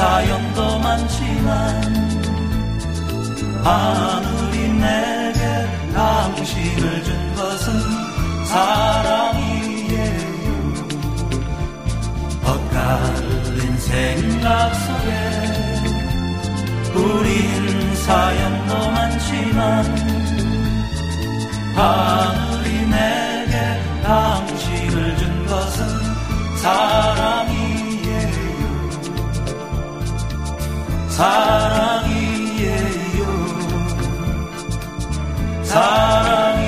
사연도 많지만 하늘이 내게 당신을 준 것은 사랑이에요. 엇갈린 생각 속에 우린 사연도 많지만 하늘이 내게 당신을 준 것은 사랑 사랑이에요. 사랑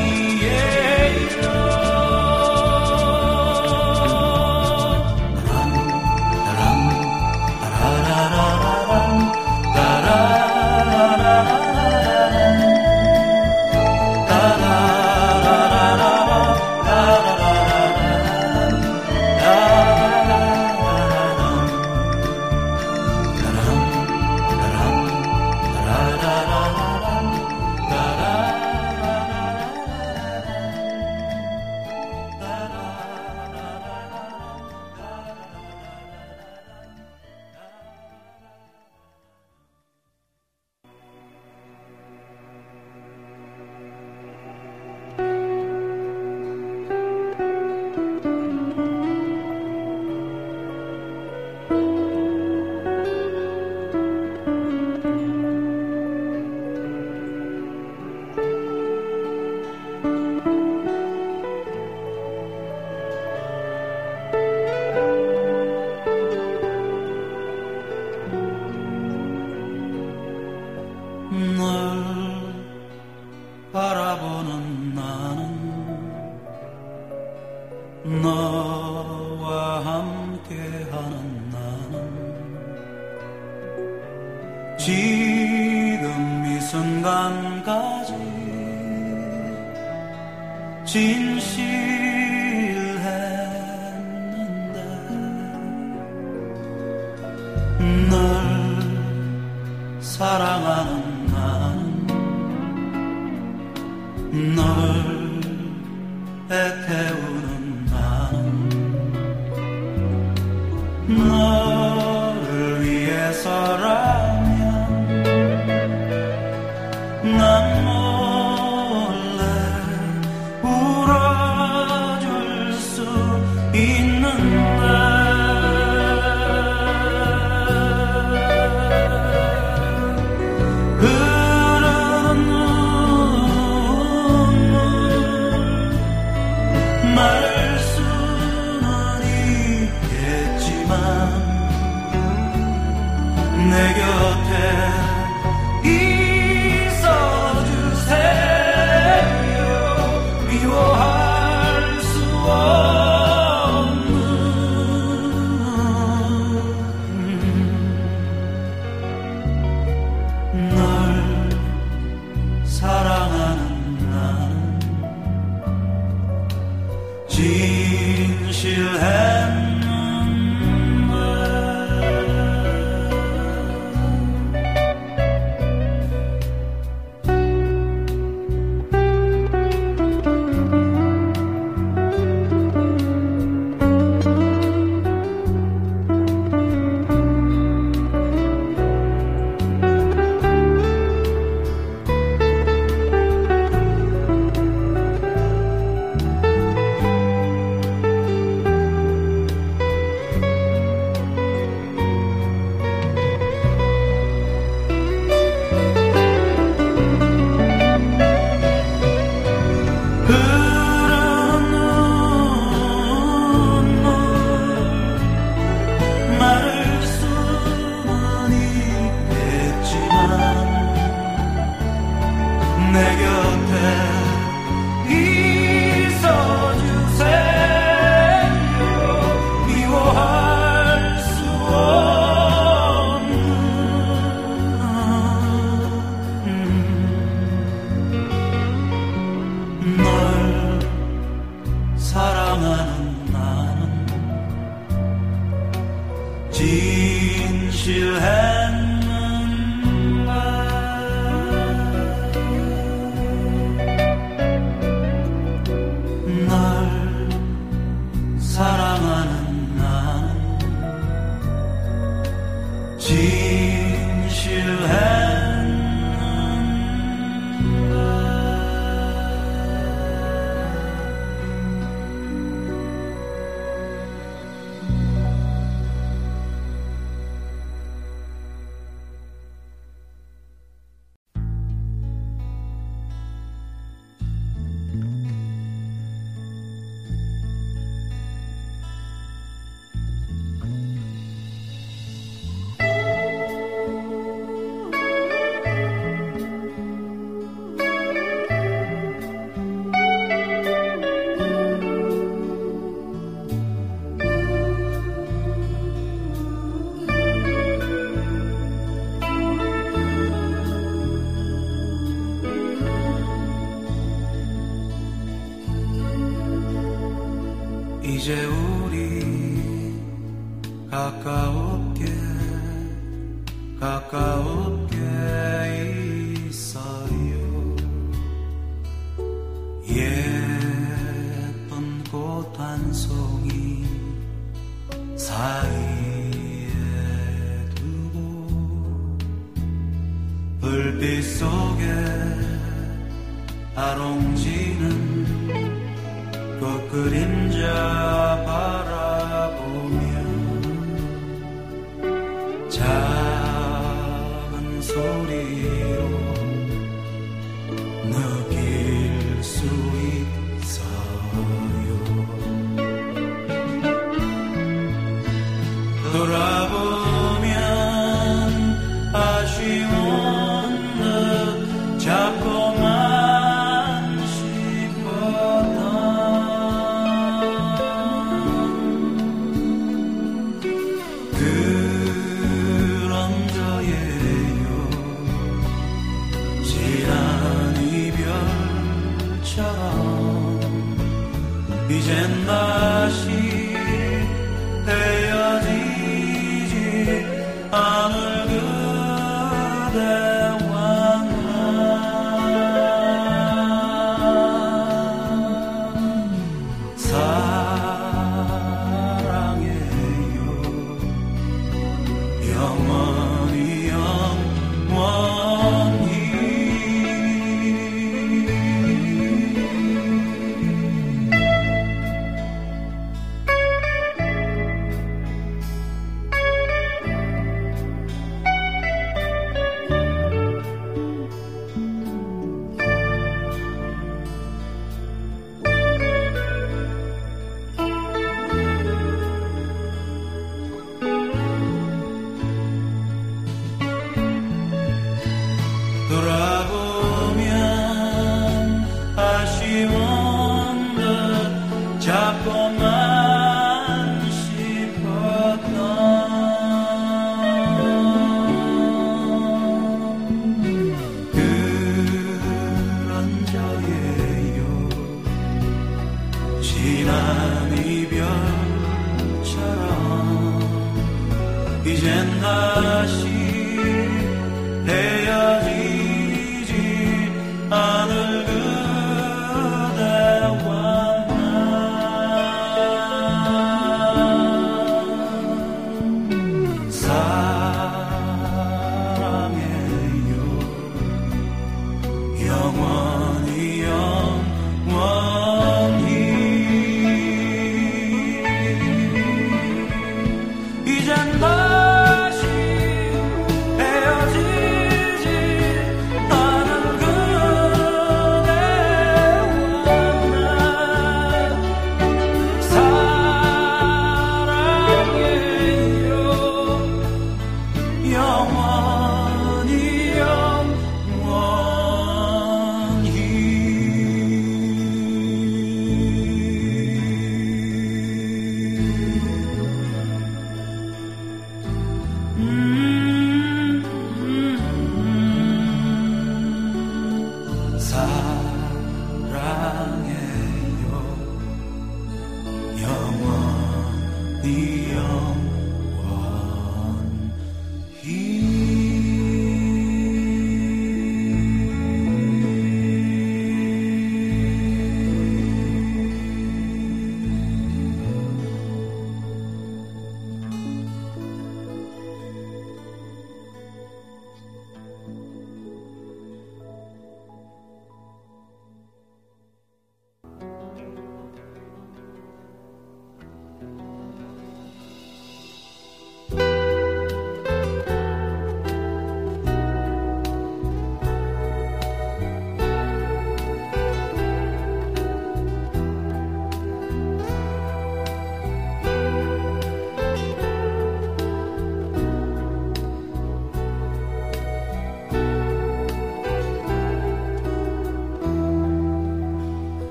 널 바라보는 나는 너와 함께하는 나는 지금 이 순간까지 진실했는데 널 사랑하는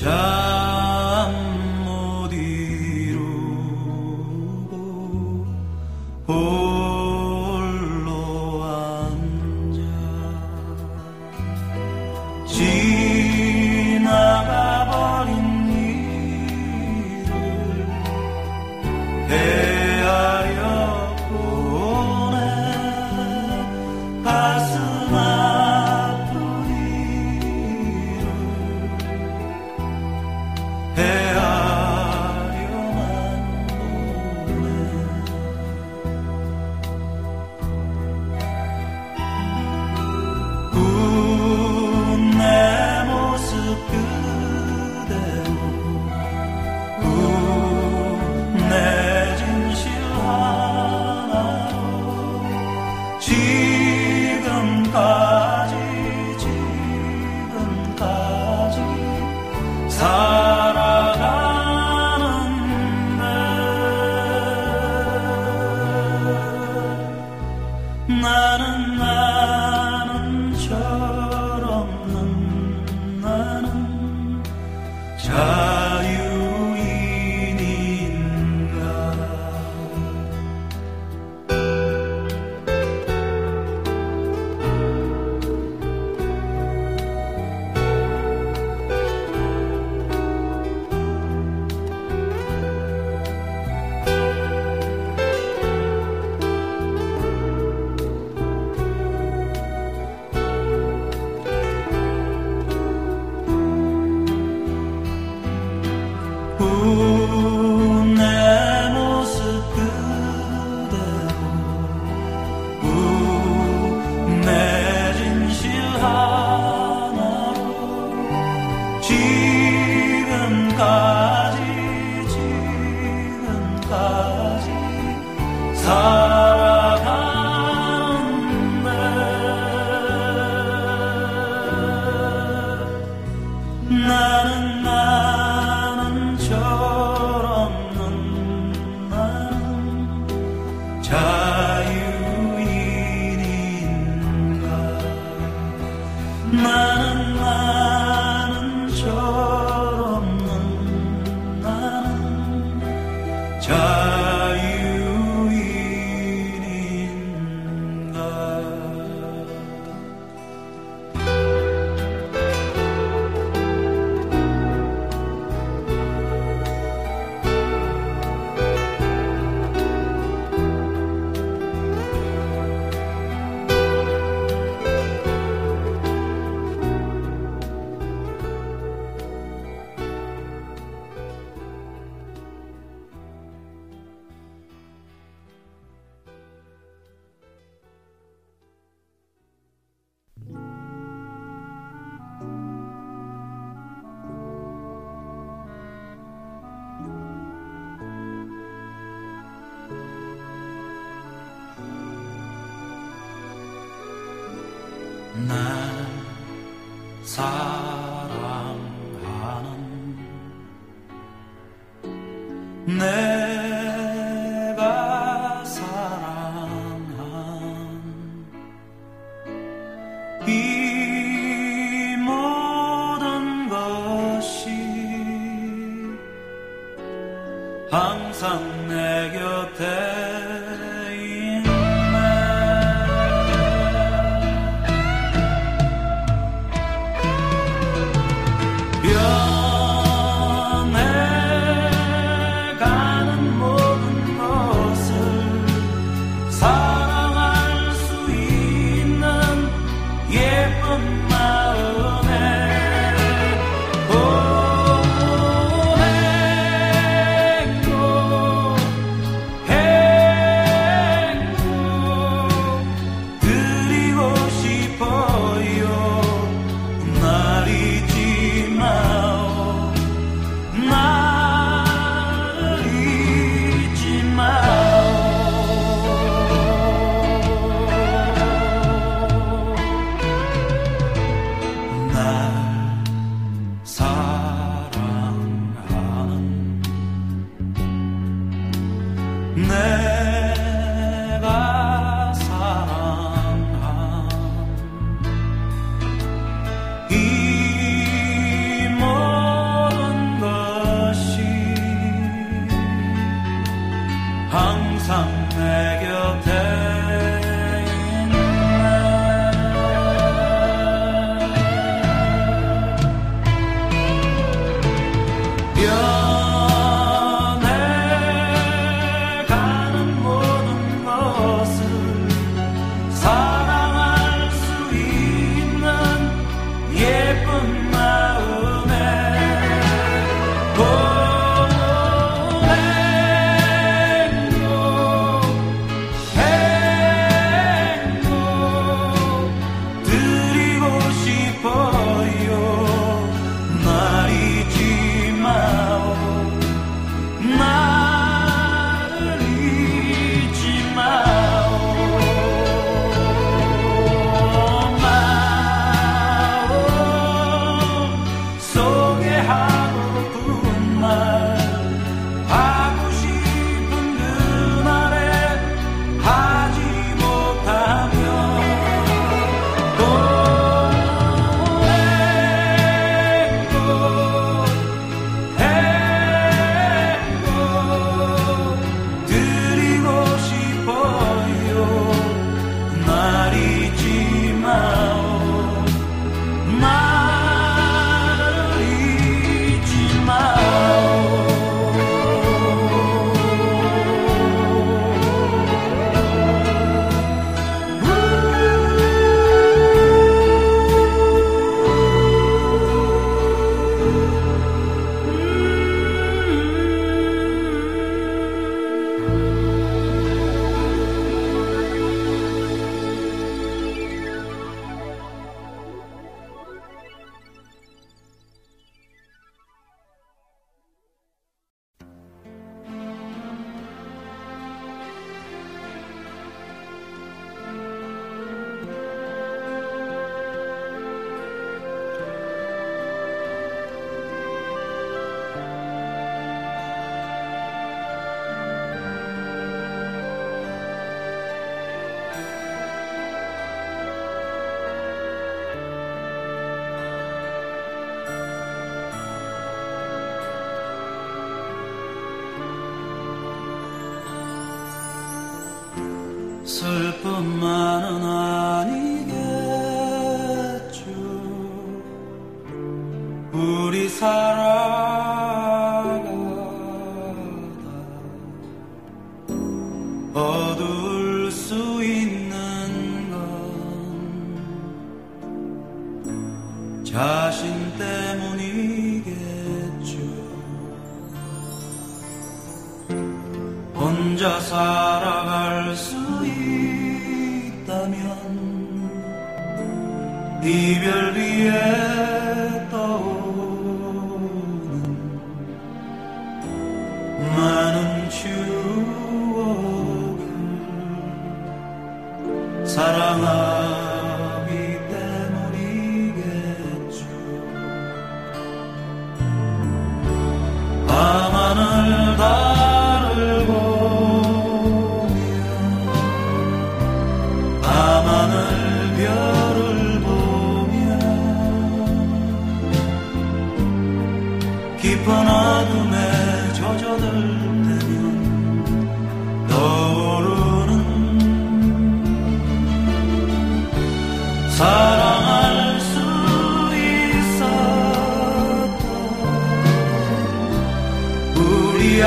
Tchau. 그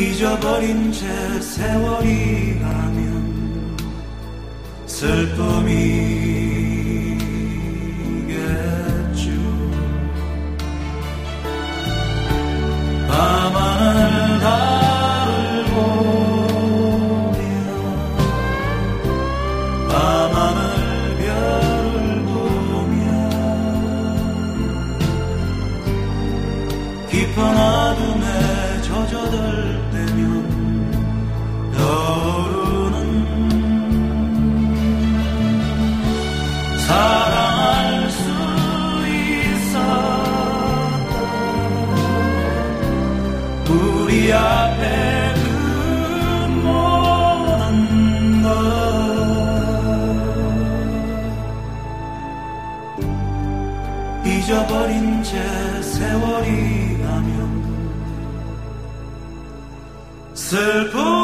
잊어버린 채 세월이 가면 슬픔이겠죠. 아마 잊어버린 채 세월이 가면 슬픔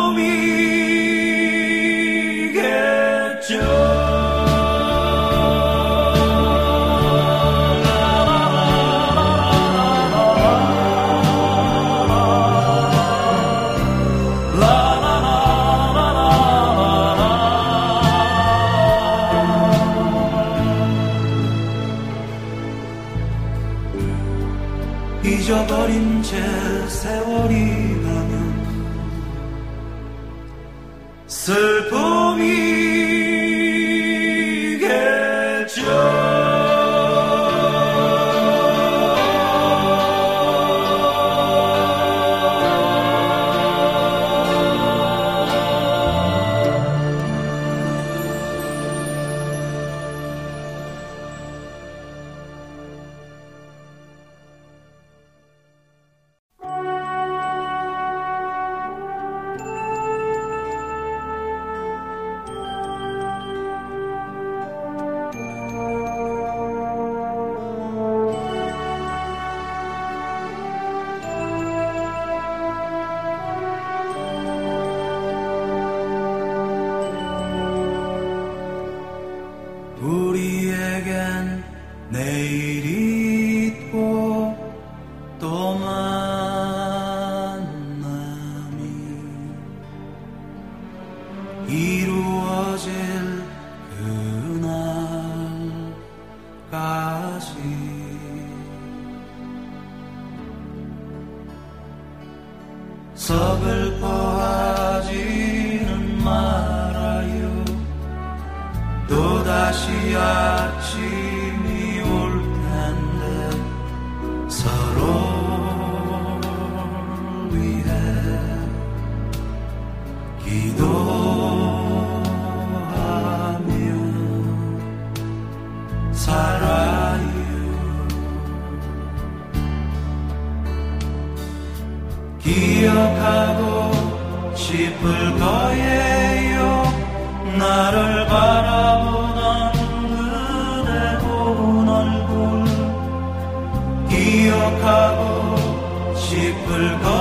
people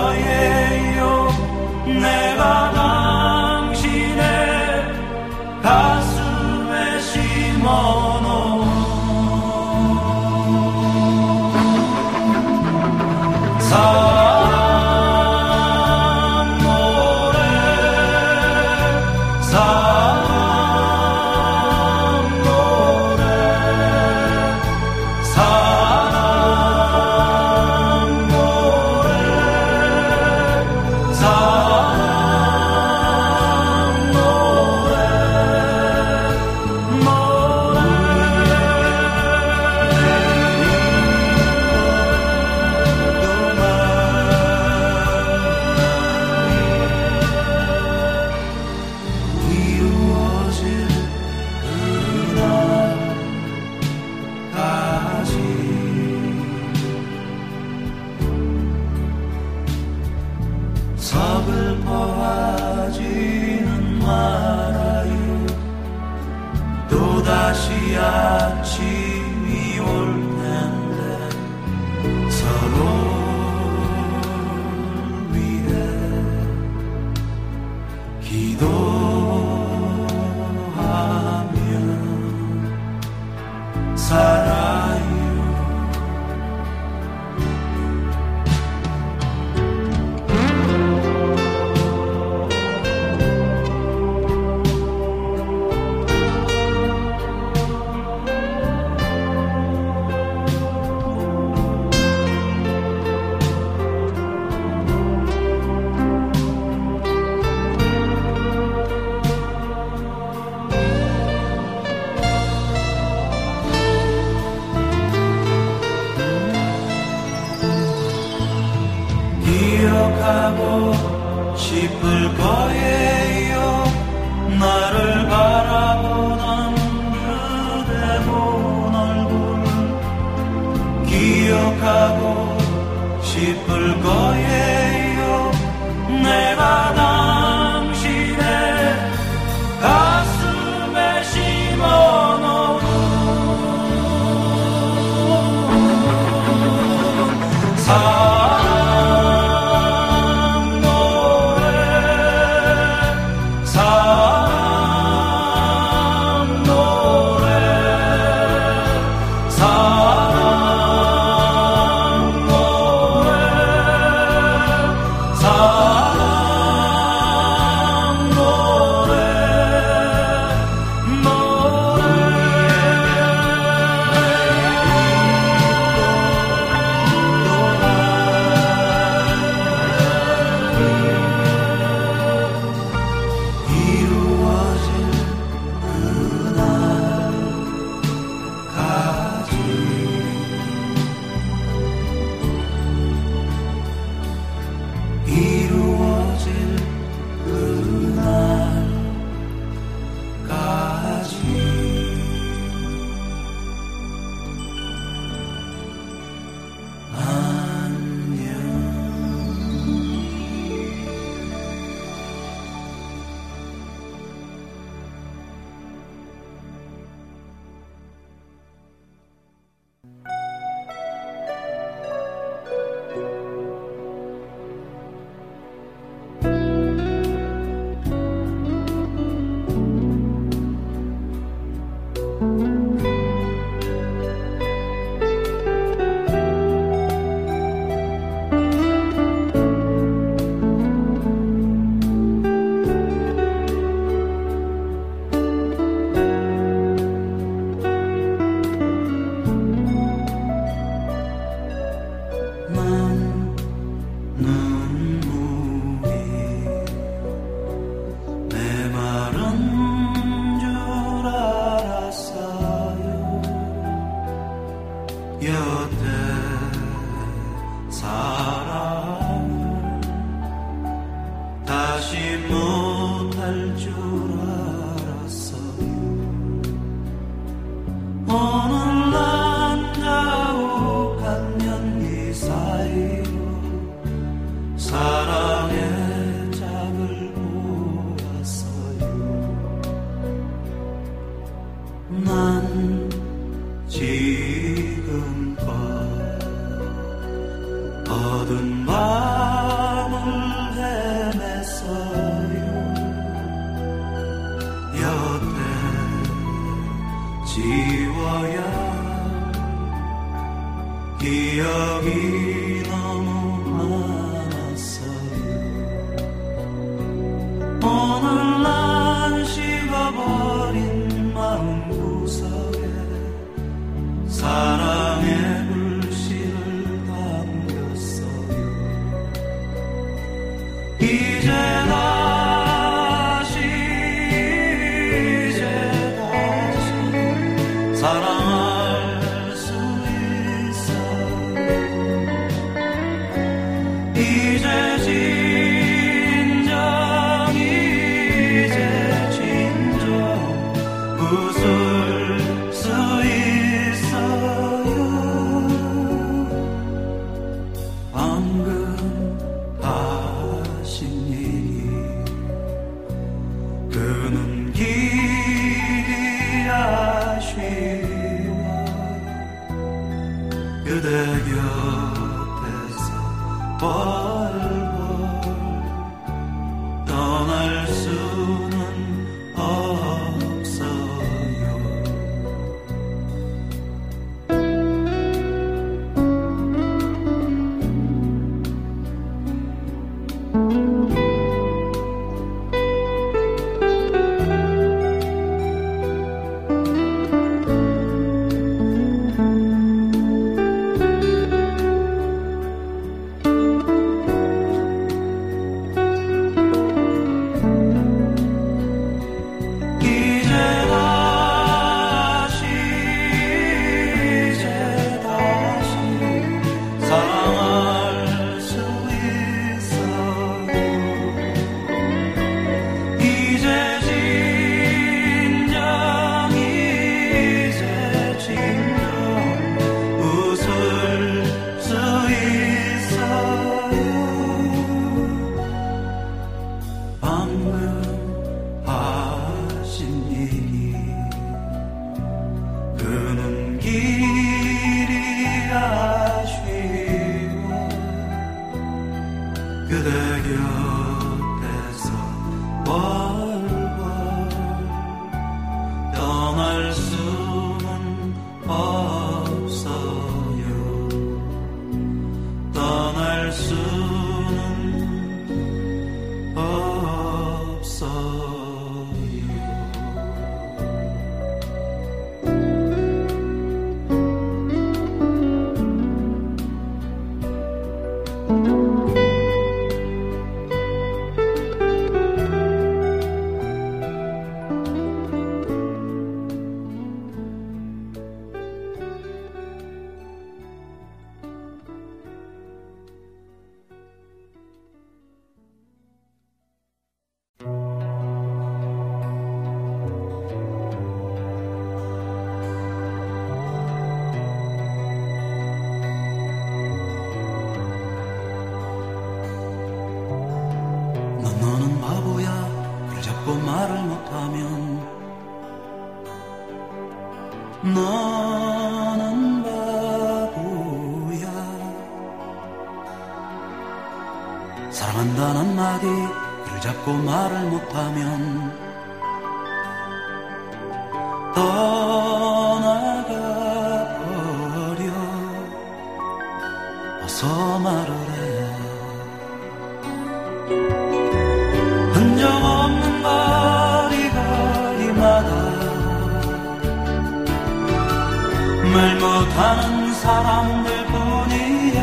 못하는 사람들 뿐이야.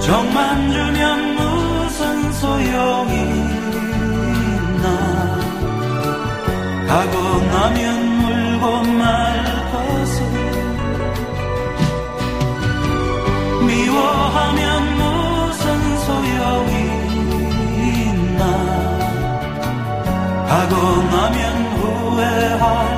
정만 주면 무슨 소용이 있나. 가고 나면 울고 말 하고 나면 후회할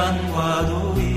수많은